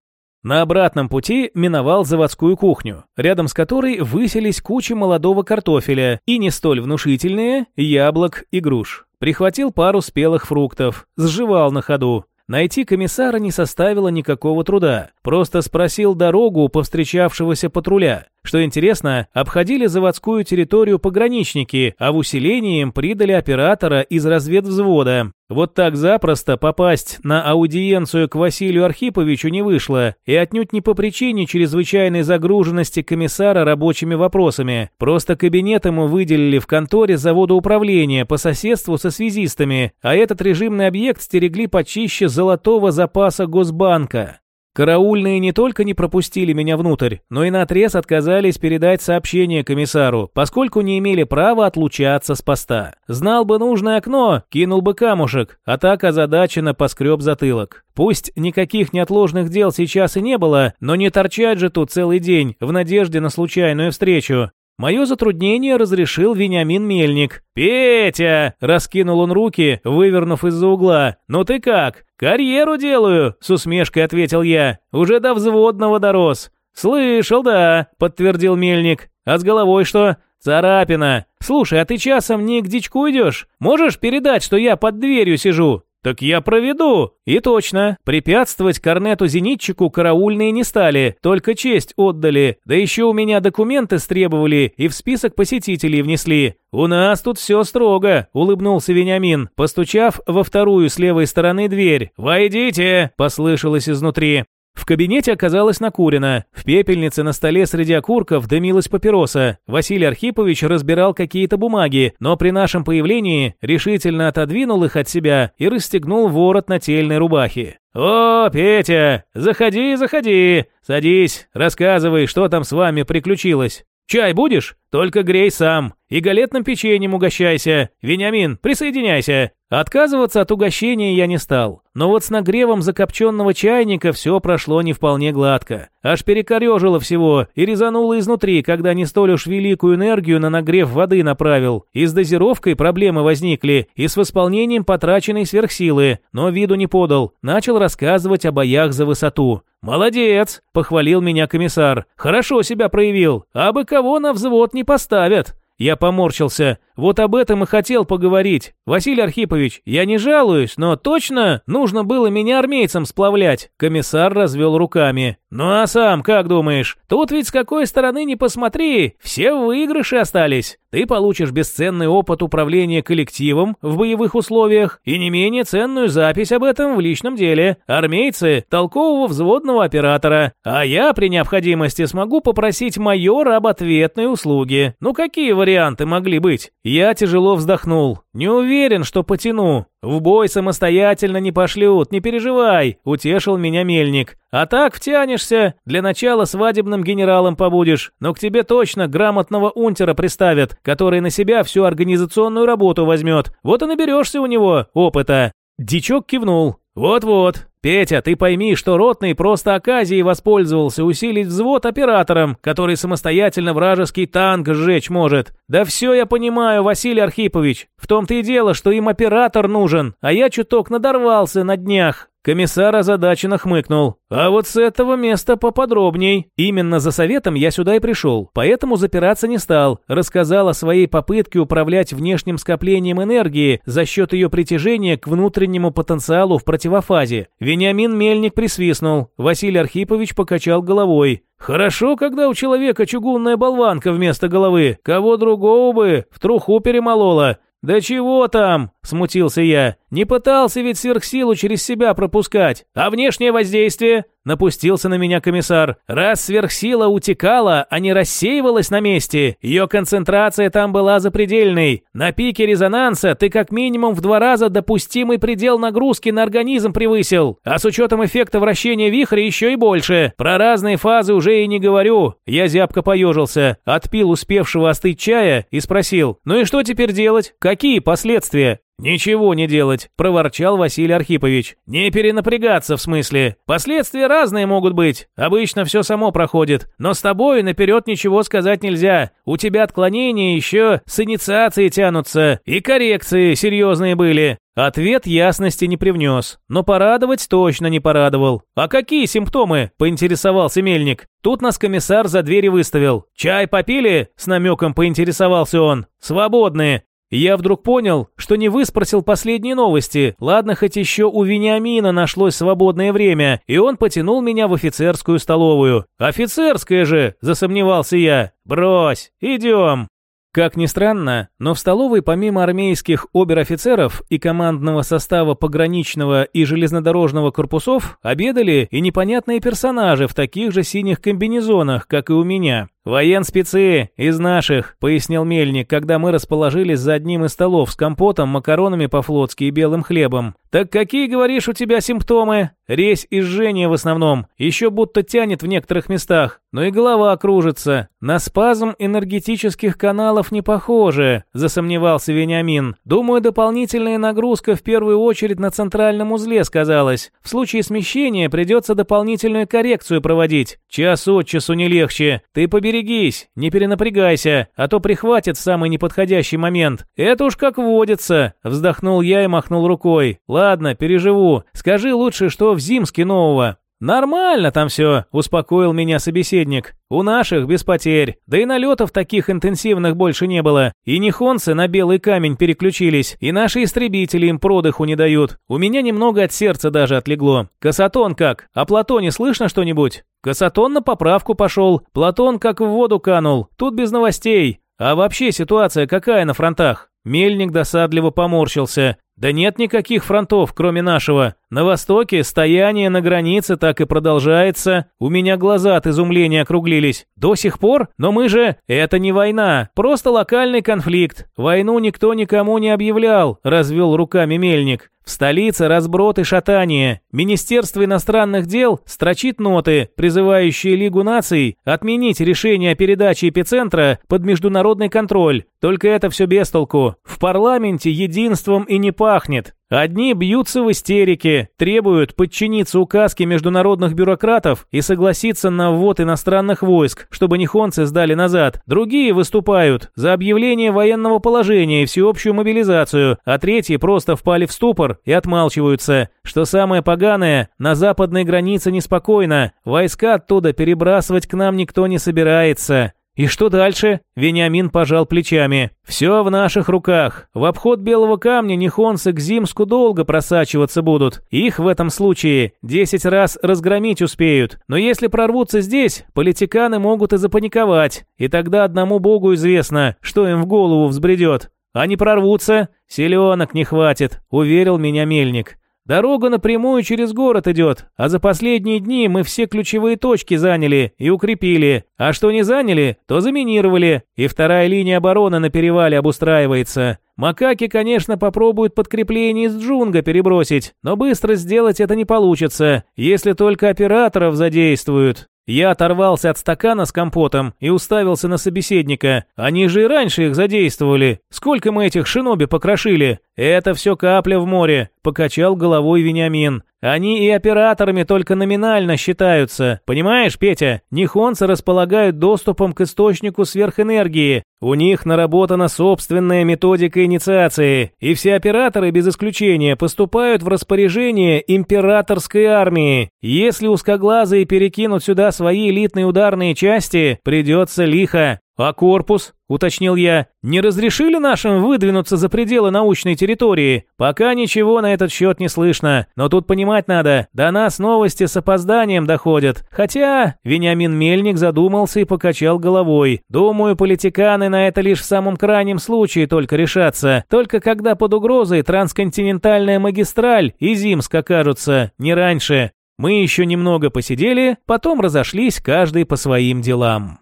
На обратном пути миновал заводскую кухню, рядом с которой высились кучи молодого картофеля и не столь внушительные яблок и груш. Прихватил пару спелых фруктов, сживал на ходу. Найти комиссара не составило никакого труда. Просто спросил дорогу у повстречавшегося патруля. Что интересно, обходили заводскую территорию пограничники, а в усилении им придали оператора из разведвзвода. Вот так запросто попасть на аудиенцию к Василию Архиповичу не вышло, и отнюдь не по причине чрезвычайной загруженности комиссара рабочими вопросами. Просто кабинет ему выделили в конторе завода управления по соседству со связистами, а этот режимный объект стерегли почище золотого запаса Госбанка. Караульные не только не пропустили меня внутрь, но и наотрез отказались передать сообщение комиссару, поскольку не имели права отлучаться с поста. Знал бы нужное окно, кинул бы камушек, а так озадаченно поскреб затылок. Пусть никаких неотложных дел сейчас и не было, но не торчать же тут целый день в надежде на случайную встречу. Мое затруднение разрешил Вениамин Мельник. «Петя!» – раскинул он руки, вывернув из-за угла. «Ну ты как? Карьеру делаю!» – с усмешкой ответил я. «Уже до взводного дорос». «Слышал, да», – подтвердил Мельник. «А с головой что?» «Царапина. Слушай, а ты часом не к дичку идешь? Можешь передать, что я под дверью сижу?» «Так я проведу!» И точно, препятствовать корнету-зенитчику караульные не стали, только честь отдали. Да еще у меня документы стребовали и в список посетителей внесли. «У нас тут все строго», — улыбнулся Вениамин, постучав во вторую с левой стороны дверь. «Войдите!» — послышалось изнутри. В кабинете оказалось накурено. В пепельнице на столе среди окурков дымилась папироса. Василий Архипович разбирал какие-то бумаги, но при нашем появлении решительно отодвинул их от себя и расстегнул ворот нательной рубахи. «О, Петя, заходи, заходи, садись, рассказывай, что там с вами приключилось». «Чай будешь? Только грей сам. И галетным печеньем угощайся. Вениамин, присоединяйся». Отказываться от угощения я не стал. Но вот с нагревом закопченного чайника все прошло не вполне гладко. Аж перекорежило всего и резануло изнутри, когда не столь уж великую энергию на нагрев воды направил. И с дозировкой проблемы возникли, и с восполнением потраченной сверхсилы, но виду не подал. Начал рассказывать о боях за высоту. «Молодец!» – похвалил меня комиссар. «Хорошо себя проявил. А бы кого на взвод не поставят». Я поморщился. Вот об этом и хотел поговорить. Василий Архипович, я не жалуюсь, но точно нужно было меня армейцам сплавлять. Комиссар развел руками. Ну а сам как думаешь? Тут ведь с какой стороны не посмотри, все в выигрыше остались. Ты получишь бесценный опыт управления коллективом в боевых условиях и не менее ценную запись об этом в личном деле. Армейцы – толкового взводного оператора. А я при необходимости смогу попросить майора об ответной услуге. Ну какие варианты могли быть? Я тяжело вздохнул. Не уверен, что потяну. В бой самостоятельно не пошлют, не переживай, утешил меня мельник. А так втянешься, для начала свадебным генералом побудешь, но к тебе точно грамотного унтера приставят, который на себя всю организационную работу возьмет. Вот и наберешься у него опыта. Дичок кивнул. «Вот-вот. Петя, ты пойми, что Ротный просто оказией воспользовался усилить взвод оператором, который самостоятельно вражеский танк сжечь может. Да все я понимаю, Василий Архипович. В том-то и дело, что им оператор нужен, а я чуток надорвался на днях. Комиссар озадаченно хмыкнул. «А вот с этого места поподробней. Именно за советом я сюда и пришел, поэтому запираться не стал. Рассказал о своей попытке управлять внешним скоплением энергии за счет ее притяжения к внутреннему потенциалу в противофазе. Вениамин Мельник присвистнул. Василий Архипович покачал головой. «Хорошо, когда у человека чугунная болванка вместо головы. Кого другого бы в труху перемолола. «Да чего там?» – смутился я. «Не пытался ведь сверхсилу через себя пропускать. А внешнее воздействие?» Напустился на меня комиссар. Раз сверхсила утекала, а не рассеивалась на месте, ее концентрация там была запредельной. На пике резонанса ты как минимум в два раза допустимый предел нагрузки на организм превысил. А с учетом эффекта вращения вихря еще и больше. Про разные фазы уже и не говорю. Я зябко поежился, отпил успевшего остыть чая и спросил. Ну и что теперь делать? Какие последствия? «Ничего не делать», – проворчал Василий Архипович. «Не перенапрягаться, в смысле. Последствия разные могут быть. Обычно все само проходит. Но с тобой наперед ничего сказать нельзя. У тебя отклонения еще с инициацией тянутся. И коррекции серьезные были. Ответ ясности не привнес, но порадовать точно не порадовал. «А какие симптомы?» – поинтересовался Мельник. Тут нас комиссар за двери выставил. «Чай попили?» – с намеком поинтересовался он. «Свободные». Я вдруг понял, что не выспросил последние новости. Ладно, хоть еще у Вениамина нашлось свободное время, и он потянул меня в офицерскую столовую. «Офицерская же!» – засомневался я. «Брось, идем!» Как ни странно, но в столовой помимо армейских обер-офицеров и командного состава пограничного и железнодорожного корпусов обедали и непонятные персонажи в таких же синих комбинезонах, как и у меня. «Военспецы из наших», — пояснил Мельник, когда мы расположились за одним из столов с компотом, макаронами по-флотски и белым хлебом. «Так какие, говоришь, у тебя симптомы?» «Резь и жжение в основном. Еще будто тянет в некоторых местах. Но и голова кружится. На спазм энергетических каналов не похоже», — засомневался Вениамин. «Думаю, дополнительная нагрузка в первую очередь на центральном узле сказалась. В случае смещения придется дополнительную коррекцию проводить. Час от часу не легче. Ты побери берегись, не перенапрягайся, а то прихватит в самый неподходящий момент. Это уж как водится, вздохнул я и махнул рукой. Ладно, переживу. Скажи лучше, что в Зимске нового. «Нормально там все», — успокоил меня собеседник. «У наших без потерь. Да и налетов таких интенсивных больше не было. И нихонцы на белый камень переключились, и наши истребители им продыху не дают. У меня немного от сердца даже отлегло. Касатон как? О Платоне слышно что-нибудь?» Касатон на поправку пошел. Платон как в воду канул. Тут без новостей. А вообще ситуация какая на фронтах? Мельник досадливо поморщился. Да нет никаких фронтов, кроме нашего. На востоке стояние на границе так и продолжается. У меня глаза от изумления округлились. До сих пор? Но мы же... Это не война, просто локальный конфликт. Войну никто никому не объявлял, развел руками мельник. В столице разброд и шатание. Министерство иностранных дел строчит ноты, призывающие Лигу наций отменить решение о передаче эпицентра под международный контроль. Только это все без толку. В парламенте единством и не пахнет. Одни бьются в истерике, требуют подчиниться указке международных бюрократов и согласиться на ввод иностранных войск, чтобы нихонцы сдали назад. Другие выступают за объявление военного положения и всеобщую мобилизацию, а третьи просто впали в ступор и отмалчиваются. Что самое поганое, на западной границе неспокойно, войска оттуда перебрасывать к нам никто не собирается. «И что дальше?» Вениамин пожал плечами. «Все в наших руках. В обход Белого камня нихонцы к Зимску долго просачиваться будут. Их в этом случае десять раз разгромить успеют. Но если прорвутся здесь, политиканы могут и запаниковать. И тогда одному богу известно, что им в голову взбредет. А не прорвутся, селенок не хватит», — уверил меня Мельник. Дорога напрямую через город идет, а за последние дни мы все ключевые точки заняли и укрепили, а что не заняли, то заминировали, и вторая линия обороны на перевале обустраивается. Макаки, конечно, попробуют подкрепление из джунга перебросить, но быстро сделать это не получится, если только операторов задействуют. Я оторвался от стакана с компотом и уставился на собеседника. Они же и раньше их задействовали. Сколько мы этих шиноби покрошили? Это все капля в море, покачал головой Вениамин. Они и операторами только номинально считаются. Понимаешь, Петя, нихонцы располагают доступом к источнику сверхэнергии. У них наработана собственная методика инициации, и все операторы без исключения поступают в распоряжение императорской армии. Если узкоглазые перекинут сюда свои элитные ударные части, придется лихо. «А корпус?» – уточнил я. «Не разрешили нашим выдвинуться за пределы научной территории? Пока ничего на этот счет не слышно. Но тут понимать надо, до нас новости с опозданием доходят. Хотя...» Вениамин Мельник задумался и покачал головой. «Думаю, политиканы на это лишь в самом крайнем случае только решатся. Только когда под угрозой трансконтинентальная магистраль и Зимск окажутся, не раньше. Мы еще немного посидели, потом разошлись каждый по своим делам.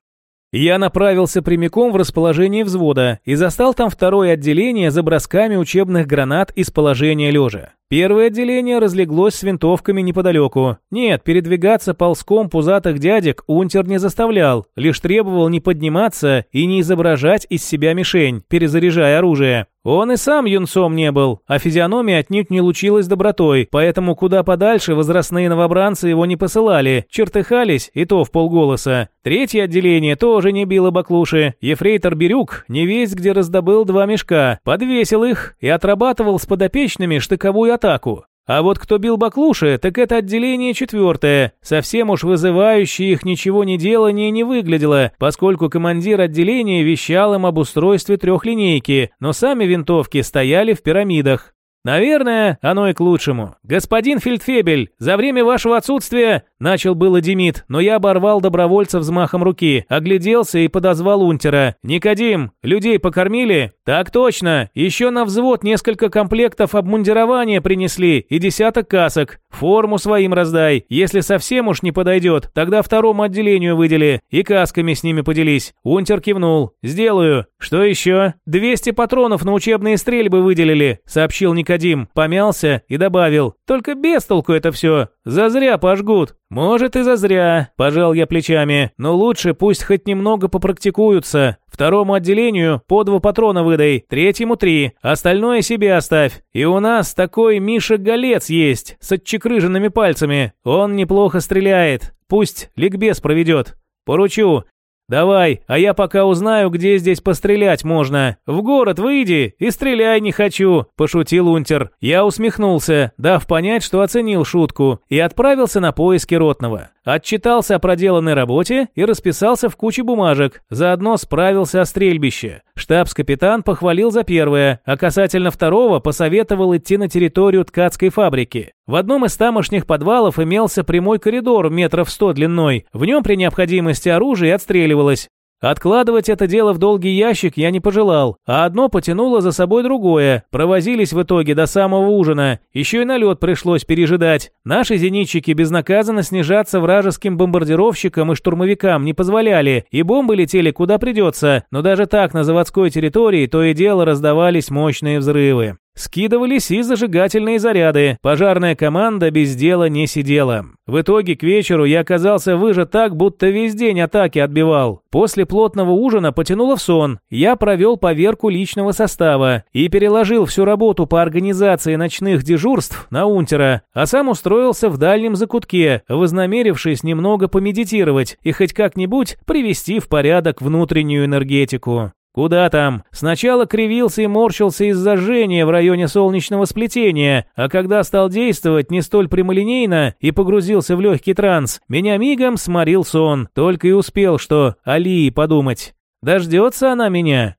Я направился прямиком в расположение взвода и застал там второе отделение за бросками учебных гранат из положения лежа. Первое отделение разлеглось с винтовками неподалеку. Нет, передвигаться ползком пузатых дядек унтер не заставлял, лишь требовал не подниматься и не изображать из себя мишень, перезаряжая оружие. Он и сам юнцом не был, а физиономия отнюдь не лучилась добротой, поэтому куда подальше возрастные новобранцы его не посылали, чертыхались, и то в полголоса. Третье отделение тоже не било баклуши. Ефрейтор Бирюк не весь где раздобыл два мешка, подвесил их и отрабатывал с подопечными штыковую атаку. А вот кто бил баклуши, так это отделение четвертое. Совсем уж вызывающее их ничего не делание не выглядело, поскольку командир отделения вещал им об устройстве трехлинейки, но сами винтовки стояли в пирамидах. «Наверное, оно и к лучшему. Господин Фельдфебель, за время вашего отсутствия...» Начал было Демид, но я оборвал добровольца взмахом руки, огляделся и подозвал унтера. «Никодим, людей покормили?» «Так точно. Еще на взвод несколько комплектов обмундирования принесли и десяток касок. Форму своим раздай. Если совсем уж не подойдет, тогда второму отделению выдели и касками с ними поделись». Унтер кивнул. «Сделаю. Что еще?» «200 патронов на учебные стрельбы выделили», сообщил Никодим. Помялся и добавил, «Только без толку это все, зазря пожгут». «Может и зазря», – пожал я плечами, «но лучше пусть хоть немного попрактикуются. Второму отделению по два патрона выдай, третьему три, остальное себе оставь. И у нас такой Миша Голец есть, с отчекрыженными пальцами. Он неплохо стреляет, пусть ликбез проведет. Поручу, «Давай, а я пока узнаю, где здесь пострелять можно. В город выйди и стреляй не хочу», – пошутил Унтер. Я усмехнулся, дав понять, что оценил шутку, и отправился на поиски Ротного. Отчитался о проделанной работе и расписался в куче бумажек, заодно справился о стрельбище. Штабс-капитан похвалил за первое, а касательно второго посоветовал идти на территорию ткацкой фабрики. В одном из тамошних подвалов имелся прямой коридор метров сто длиной, в нем при необходимости оружие отстреливалось. Откладывать это дело в долгий ящик я не пожелал, а одно потянуло за собой другое. Провозились в итоге до самого ужина. Еще и налет пришлось пережидать. Наши зенитчики безнаказанно снижаться вражеским бомбардировщикам и штурмовикам не позволяли, и бомбы летели куда придется, но даже так на заводской территории то и дело раздавались мощные взрывы. Скидывались и зажигательные заряды. Пожарная команда без дела не сидела. В итоге к вечеру я оказался выжат так, будто весь день атаки отбивал. После плотного ужина потянуло в сон. Я провел поверку личного состава и переложил всю работу по организации ночных дежурств на унтера, а сам устроился в дальнем закутке, вознамерившись немного помедитировать и хоть как-нибудь привести в порядок внутреннюю энергетику. Куда там? Сначала кривился и морщился из-за жжения в районе солнечного сплетения, а когда стал действовать не столь прямолинейно и погрузился в легкий транс, меня мигом сморил сон, только и успел, что Алии подумать. Дождется она меня